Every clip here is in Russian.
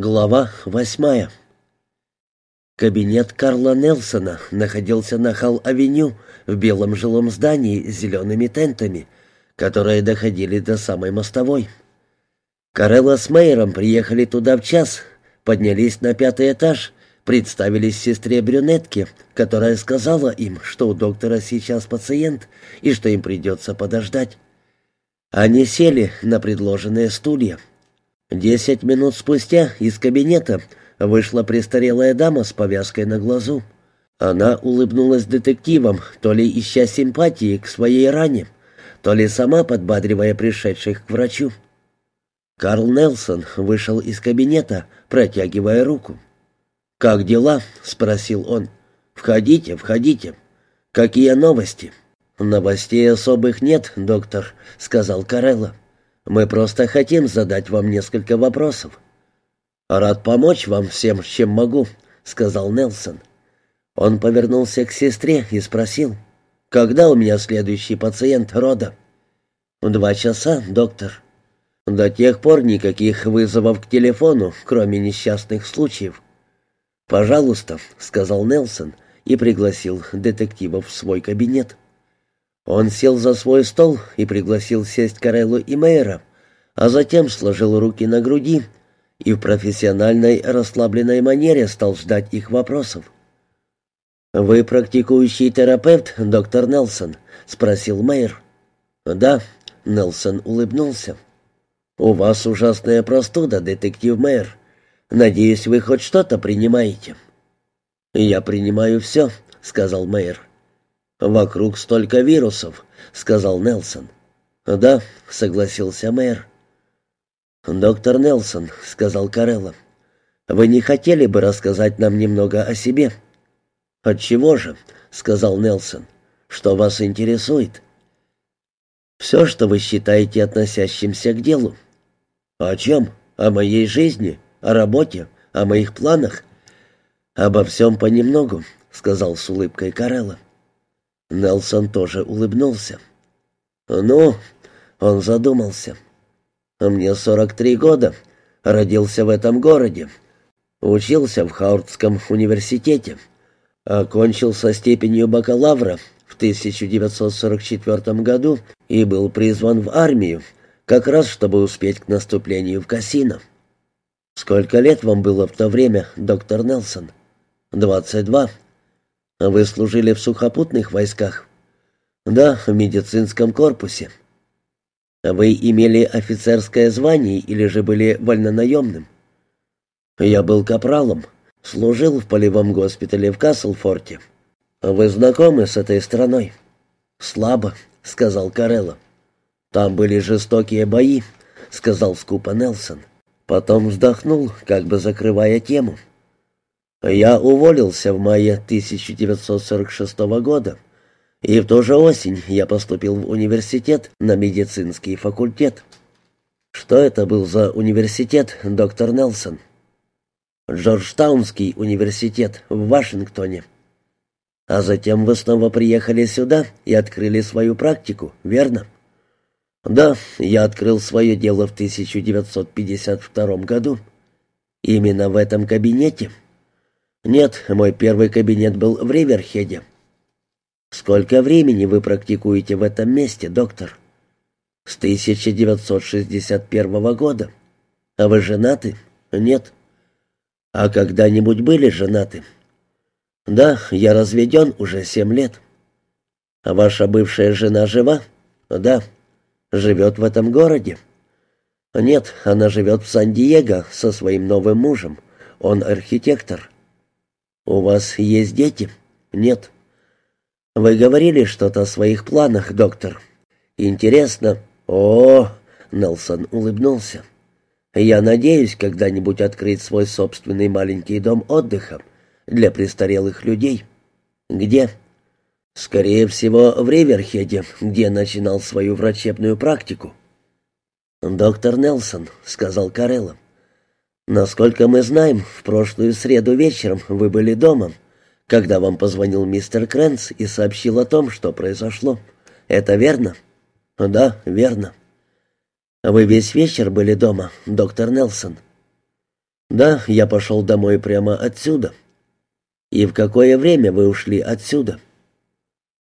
Глава восьмая. Кабинет Карла Нелсона находился на Халл-авеню в белом жилом здании с зелеными тентами, которые доходили до самой мостовой. Карелла с Мейером приехали туда в час, поднялись на пятый этаж, представились сестре Брюнетке, которая сказала им, что у доктора сейчас пациент и что им придется подождать. Они сели на предложенные стулья. Десять минут спустя из кабинета вышла престарелая дама с повязкой на глазу. Она улыбнулась детективам, то ли ища симпатии к своей ране, то ли сама подбадривая пришедших к врачу. Карл Нелсон вышел из кабинета, протягивая руку. «Как дела?» — спросил он. «Входите, входите. Какие новости?» «Новостей особых нет, доктор», — сказал Карелла. Мы просто хотим задать вам несколько вопросов». «Рад помочь вам всем, чем могу», — сказал Нелсон. Он повернулся к сестре и спросил, «Когда у меня следующий пациент рода?» «Два часа, доктор». «До тех пор никаких вызовов к телефону, кроме несчастных случаев». «Пожалуйста», — сказал Нелсон и пригласил детективов в свой кабинет. Он сел за свой стол и пригласил сесть Кареллу и Мейера, а затем сложил руки на груди и в профессиональной расслабленной манере стал ждать их вопросов. «Вы практикующий терапевт, доктор Нелсон?» — спросил Мейер. «Да», — Нелсон улыбнулся. «У вас ужасная простуда, детектив Мейер. Надеюсь, вы хоть что-то принимаете?» «Я принимаю все», — сказал Мейер. «Вокруг столько вирусов», — сказал Нелсон. «Да», — согласился мэр. «Доктор Нелсон», — сказал Карелла, — «вы не хотели бы рассказать нам немного о себе?» «Отчего же?» — сказал Нелсон. «Что вас интересует?» «Все, что вы считаете относящимся к делу». «О чем? О моей жизни? О работе? О моих планах?» «Обо всем понемногу», — сказал с улыбкой Карелла. Нелсон тоже улыбнулся. «Ну?» — он задумался. «Мне 43 года. Родился в этом городе. Учился в Хаурдском университете. Окончил со степенью бакалавра в 1944 году и был призван в армию, как раз чтобы успеть к наступлению в Кассино. Сколько лет вам было в то время, доктор Нелсон? «Двадцать два». «Вы служили в сухопутных войсках?» «Да, в медицинском корпусе». «Вы имели офицерское звание или же были вольнонаемным?» «Я был капралом. Служил в полевом госпитале в Каслфорте. Вы знакомы с этой страной?» «Слабо», — сказал Карелло. «Там были жестокие бои», — сказал скупо Нелсон. Потом вздохнул, как бы закрывая тему. Я уволился в мае 1946 года, и в ту же осень я поступил в университет на медицинский факультет. Что это был за университет, доктор Нелсон? Джорджтаунский университет в Вашингтоне. А затем вы снова приехали сюда и открыли свою практику, верно? Да, я открыл свое дело в 1952 году. Именно в этом кабинете. «Нет, мой первый кабинет был в Риверхеде». «Сколько времени вы практикуете в этом месте, доктор?» «С 1961 года». «А вы женаты?» «Нет». «А когда-нибудь были женаты?» «Да, я разведен уже семь лет». «А ваша бывшая жена жива?» «Да». «Живет в этом городе?» «Нет, она живет в Сан-Диего со своим новым мужем. Он архитектор». «У вас есть дети?» «Нет». «Вы говорили что-то о своих планах, доктор?» «Интересно». «О!» — Нелсон улыбнулся. «Я надеюсь когда-нибудь открыть свой собственный маленький дом отдыха для престарелых людей». «Где?» «Скорее всего, в Риверхеде, где начинал свою врачебную практику». «Доктор Нелсон», — сказал Карелло, «Насколько мы знаем, в прошлую среду вечером вы были дома, когда вам позвонил мистер Крэнс и сообщил о том, что произошло. Это верно?» «Да, верно». «Вы весь вечер были дома, доктор Нелсон?» «Да, я пошел домой прямо отсюда». «И в какое время вы ушли отсюда?»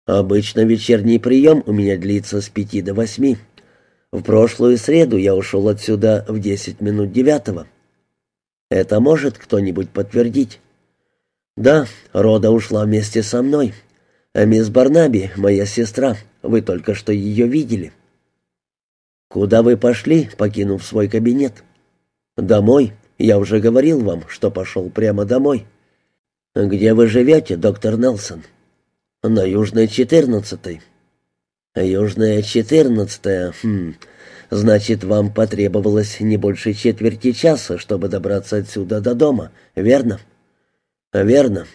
«Обычно вечерний прием у меня длится с пяти до восьми. В прошлую среду я ушел отсюда в десять минут девятого». «Это может кто-нибудь подтвердить?» «Да, Рода ушла вместе со мной. А мисс Барнаби, моя сестра, вы только что ее видели». «Куда вы пошли, покинув свой кабинет?» «Домой. Я уже говорил вам, что пошел прямо домой». «Где вы живете, доктор Нелсон?» «На Южной 14-й». «Южная 14-я, хм, значит, вам потребовалось не больше четверти часа, чтобы добраться отсюда до дома, верно?» «Верно.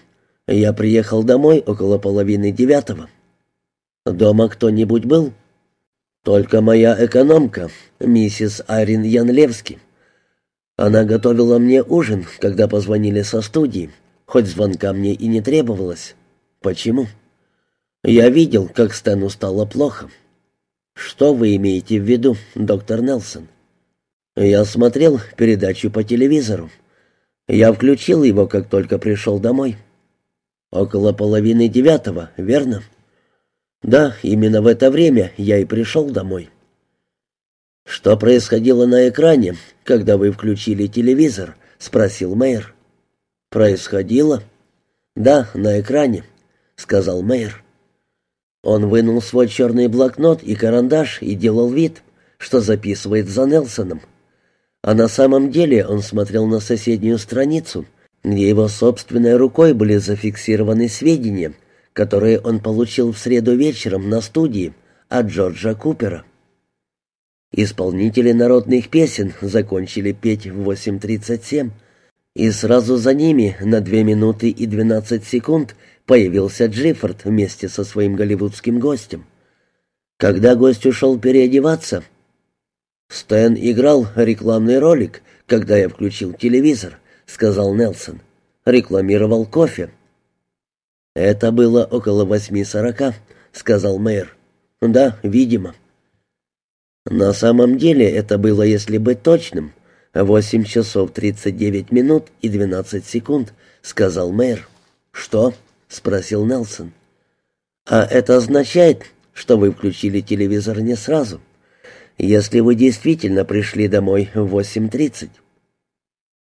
Я приехал домой около половины девятого». «Дома кто-нибудь был?» «Только моя экономка, миссис Арин Янлевский. Она готовила мне ужин, когда позвонили со студии, хоть звонка мне и не требовалось. Почему? Я видел, как Стэну стало плохо. Что вы имеете в виду, доктор Нелсон? Я смотрел передачу по телевизору. Я включил его, как только пришел домой. Около половины девятого, верно? Да, именно в это время я и пришел домой. «Что происходило на экране, когда вы включили телевизор?» — спросил мэр. «Происходило?» «Да, на экране», — сказал мэр. Он вынул свой черный блокнот и карандаш и делал вид, что записывает за Нелсоном. А на самом деле он смотрел на соседнюю страницу, где его собственной рукой были зафиксированы сведения, которые он получил в среду вечером на студии от Джорджа Купера. Исполнители народных песен закончили петь в 8.37, и сразу за ними на 2 минуты и 12 секунд появился Джиффорд вместе со своим голливудским гостем. Когда гость ушел переодеваться, «Стэн играл рекламный ролик, когда я включил телевизор», — сказал Нелсон. «Рекламировал кофе». «Это было около восьми сорока», — сказал мэр. «Да, видимо». На самом деле это было, если быть точным, восемь часов тридцать девять минут и двенадцать секунд, сказал мэр. Что? Спросил Нелсон. А это означает, что вы включили телевизор не сразу. Если вы действительно пришли домой в восемь тридцать.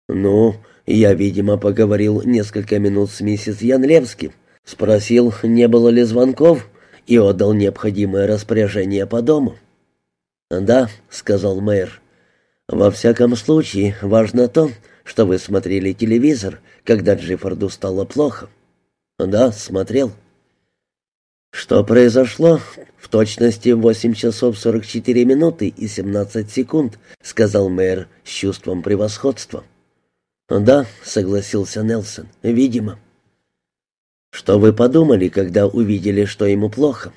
Ну, я, видимо, поговорил несколько минут с миссис Янлевским, спросил, не было ли звонков, и отдал необходимое распоряжение по дому. «Да», — сказал мэр. «Во всяком случае, важно то, что вы смотрели телевизор, когда Джиффорду стало плохо». «Да, смотрел». «Что произошло?» «В точности 8 часов 44 минуты и 17 секунд», — сказал мэр с чувством превосходства. «Да», — согласился Нелсон, — «видимо». «Что вы подумали, когда увидели, что ему плохо?»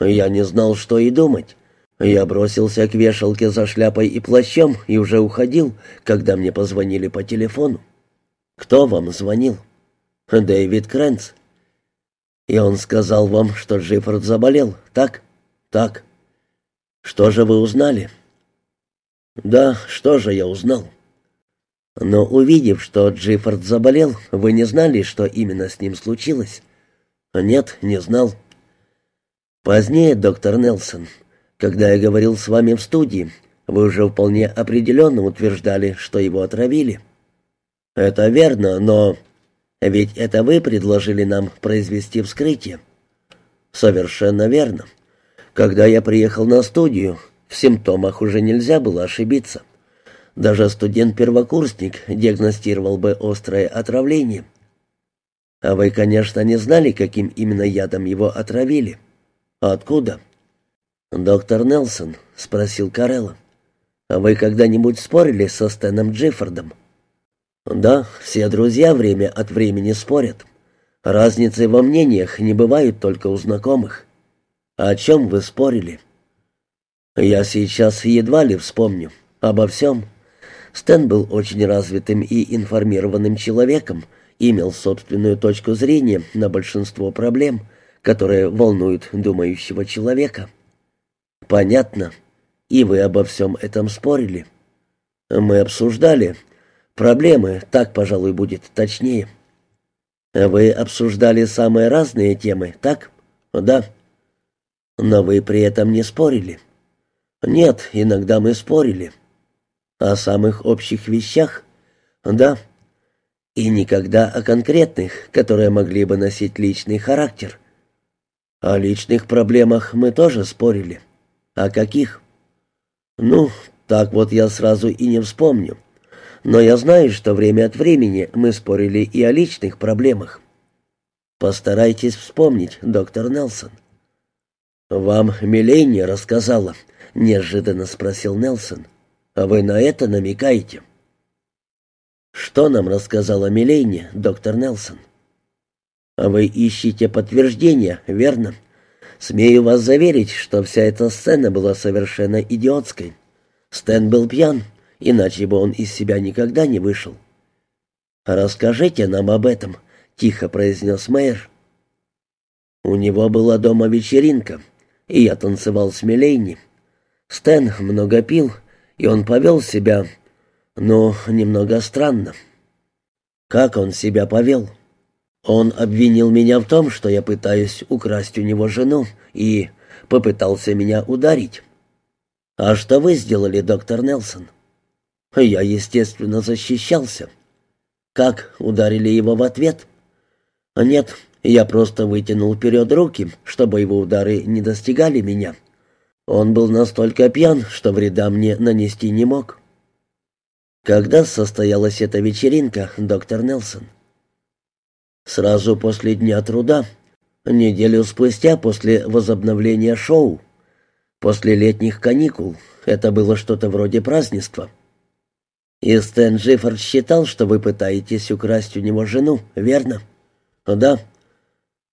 «Я не знал, что и думать. Я бросился к вешалке за шляпой и плащом и уже уходил, когда мне позвонили по телефону. «Кто вам звонил?» «Дэвид Крэнс». «И он сказал вам, что Джиффорд заболел, так?» «Так». «Что же вы узнали?» «Да, что же я узнал?» «Но увидев, что Джиффорд заболел, вы не знали, что именно с ним случилось?» «Нет, не знал». «Позднее, доктор Нелсон, когда я говорил с вами в студии, вы уже вполне определенно утверждали, что его отравили. Это верно, но... Ведь это вы предложили нам произвести вскрытие. Совершенно верно. Когда я приехал на студию, в симптомах уже нельзя было ошибиться. Даже студент-первокурсник диагностировал бы острое отравление. А вы, конечно, не знали, каким именно ядом его отравили. Откуда? «Доктор Нелсон», — спросил Карелла, — «а вы когда-нибудь спорили со Стэном Джиффордом?» «Да, все друзья время от времени спорят. Разницы во мнениях не бывают только у знакомых. О чем вы спорили?» «Я сейчас едва ли вспомню. Обо всем. Стэн был очень развитым и информированным человеком, имел собственную точку зрения на большинство проблем, которые волнуют думающего человека». «Понятно. И вы обо всем этом спорили?» «Мы обсуждали, Проблемы, так, пожалуй, будет точнее. Вы обсуждали самые разные темы, так? Да. Но вы при этом не спорили. Нет, иногда мы спорили. О самых общих вещах? Да. И никогда о конкретных, которые могли бы носить личный характер. О личных проблемах мы тоже спорили. О каких? Ну, так вот я сразу и не вспомню. Но я знаю, что время от времени мы спорили и о личных проблемах. Постарайтесь вспомнить, доктор Нелсон. «Вам Милейни рассказала?» — неожиданно спросил Нелсон. «А вы на это намекаете?» «Что нам рассказала Милейни, доктор Нелсон?» А «Вы ищете подтверждения, верно?» «Смею вас заверить, что вся эта сцена была совершенно идиотской. Стэн был пьян, иначе бы он из себя никогда не вышел». «Расскажите нам об этом», — тихо произнес мэр. «У него была дома вечеринка, и я танцевал с Милейни. Стэн много пил, и он повел себя, ну, немного странно». «Как он себя повел?» Он обвинил меня в том, что я пытаюсь украсть у него жену, и попытался меня ударить. А что вы сделали, доктор Нелсон? Я, естественно, защищался. Как ударили его в ответ? Нет, я просто вытянул вперед руки, чтобы его удары не достигали меня. Он был настолько пьян, что вреда мне нанести не мог. Когда состоялась эта вечеринка, доктор Нелсон? Сразу после Дня труда, неделю спустя после возобновления шоу, после летних каникул, это было что-то вроде празднества. И Стэн Джиффорд считал, что вы пытаетесь украсть у него жену, верно? Да.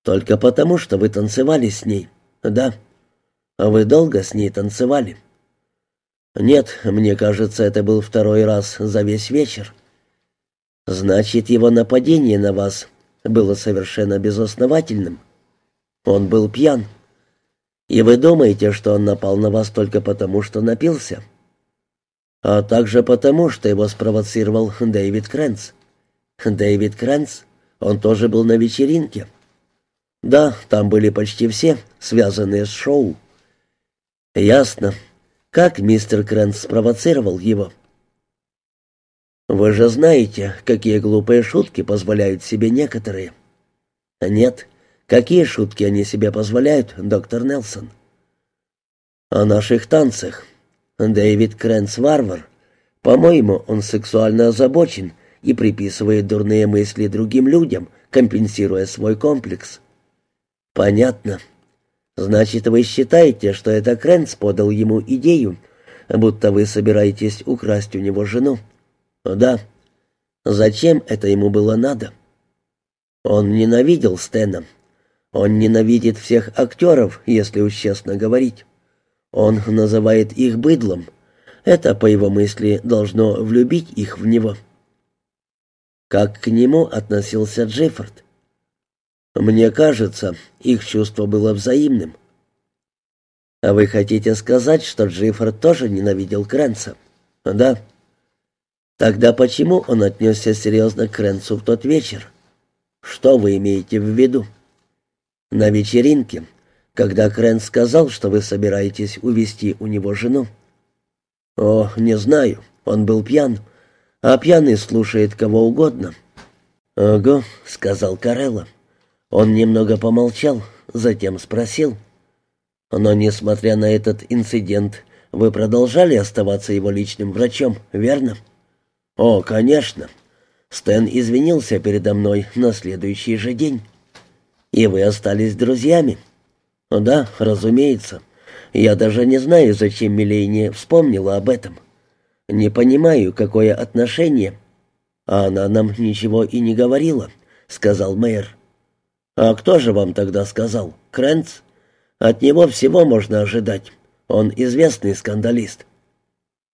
Только потому, что вы танцевали с ней. Да. А вы долго с ней танцевали? Нет, мне кажется, это был второй раз за весь вечер. Значит, его нападение на вас было совершенно безосновательным. Он был пьян. И вы думаете, что он напал на вас только потому, что напился? А также потому, что его спровоцировал Дэвид Крэнс. Дэвид Крэнс? Он тоже был на вечеринке. Да, там были почти все, связанные с шоу. Ясно. Как мистер Крэнс спровоцировал его? — вы же знаете, какие глупые шутки позволяют себе некоторые. Нет, какие шутки они себе позволяют, доктор Нелсон? О наших танцах. Дэвид Крэнс варвар. По-моему, он сексуально озабочен и приписывает дурные мысли другим людям, компенсируя свой комплекс. Понятно. Значит, вы считаете, что это Крэнс подал ему идею, будто вы собираетесь украсть у него жену? «Да. Зачем это ему было надо?» Он ненавидел Стэна. Он ненавидит всех актеров, если уж честно говорить. Он называет их быдлом. Это, по его мысли, должно влюбить их в него. Как к нему относился Джеффорд? Мне кажется, их чувство было взаимным. А вы хотите сказать, что Джеффорд тоже ненавидел Крэнса? Да. Тогда почему он отнесся серьезно к Ренцу в тот вечер? Что вы имеете в виду? На вечеринке, когда Крен сказал, что вы собираетесь увезти у него жену. О, не знаю, он был пьян, а пьяный слушает кого угодно. «Ого», — сказал Карелла. Он немного помолчал, затем спросил. «Но, несмотря на этот инцидент, вы продолжали оставаться его личным врачом, верно?» «О, конечно. Стэн извинился передо мной на следующий же день. И вы остались друзьями?» «Да, разумеется. Я даже не знаю, зачем Милейни вспомнила об этом. Не понимаю, какое отношение. А она нам ничего и не говорила», — сказал мэр. «А кто же вам тогда сказал? Крэнц? От него всего можно ожидать. Он известный скандалист».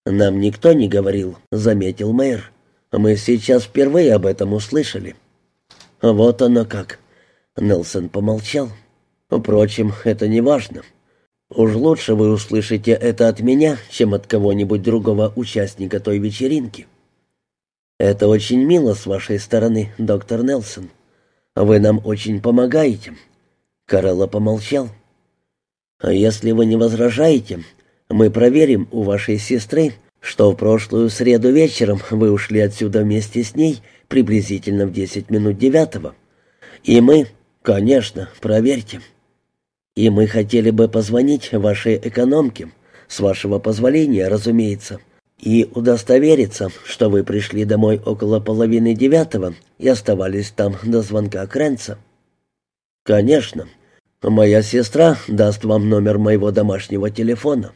«Нам никто не говорил», — заметил мэр. «Мы сейчас впервые об этом услышали». «Вот оно как». Нелсон помолчал. «Впрочем, это не важно. Уж лучше вы услышите это от меня, чем от кого-нибудь другого участника той вечеринки». «Это очень мило с вашей стороны, доктор Нелсон. Вы нам очень помогаете». Карелла помолчал. «А если вы не возражаете, мы проверим у вашей сестры, что в прошлую среду вечером вы ушли отсюда вместе с ней приблизительно в десять минут девятого. И мы, конечно, проверьте. И мы хотели бы позвонить вашей экономке, с вашего позволения, разумеется» и удостовериться, что вы пришли домой около половины девятого и оставались там до звонка Крэнца. Конечно. Моя сестра даст вам номер моего домашнего телефона.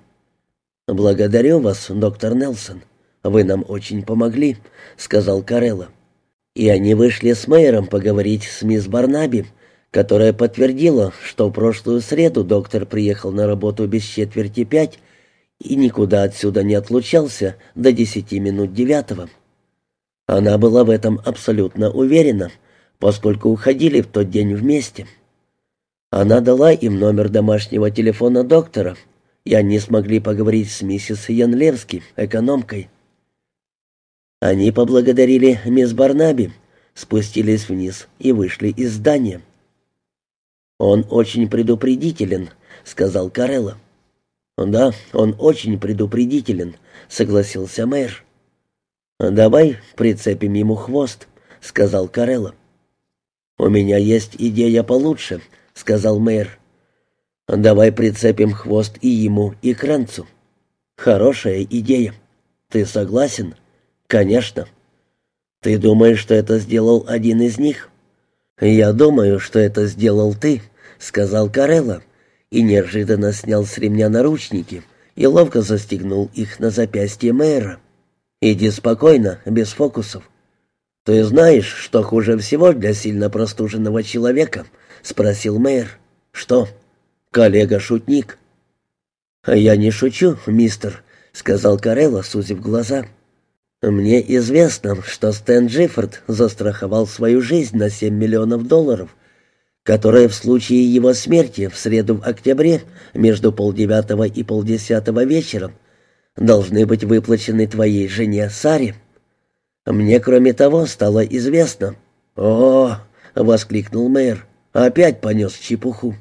Благодарю вас, доктор Нелсон. Вы нам очень помогли, сказал Карелла. И они вышли с мэром поговорить с мисс Барнаби, которая подтвердила, что в прошлую среду доктор приехал на работу без четверти пять и никуда отсюда не отлучался до десяти минут девятого. Она была в этом абсолютно уверена, поскольку уходили в тот день вместе. Она дала им номер домашнего телефона доктора, и они смогли поговорить с миссис Янлевски, экономкой. Они поблагодарили мисс Барнаби, спустились вниз и вышли из здания. «Он очень предупредителен», — сказал Карелла. «Да, он очень предупредителен», — согласился мэр. «Давай прицепим ему хвост», — сказал Карелла. «У меня есть идея получше», — сказал мэр. «Давай прицепим хвост и ему, и Кранцу». «Хорошая идея. Ты согласен?» «Конечно». «Ты думаешь, что это сделал один из них?» «Я думаю, что это сделал ты», — сказал Карелла и неожиданно снял с ремня наручники и ловко застегнул их на запястье мэра. «Иди спокойно, без фокусов». «Ты знаешь, что хуже всего для сильно простуженного человека?» — спросил мэр. «Что?» «Коллега-шутник». «Я не шучу, мистер», — сказал Карелла, сузив глаза. «Мне известно, что Стэн Джиффорд застраховал свою жизнь на семь миллионов долларов которые в случае его смерти в среду в октябре между полдевятого и полдесятого вечера должны быть выплачены твоей жене Саре. Мне, кроме того, стало известно. «О!» — воскликнул мэр. «Опять понес чепуху».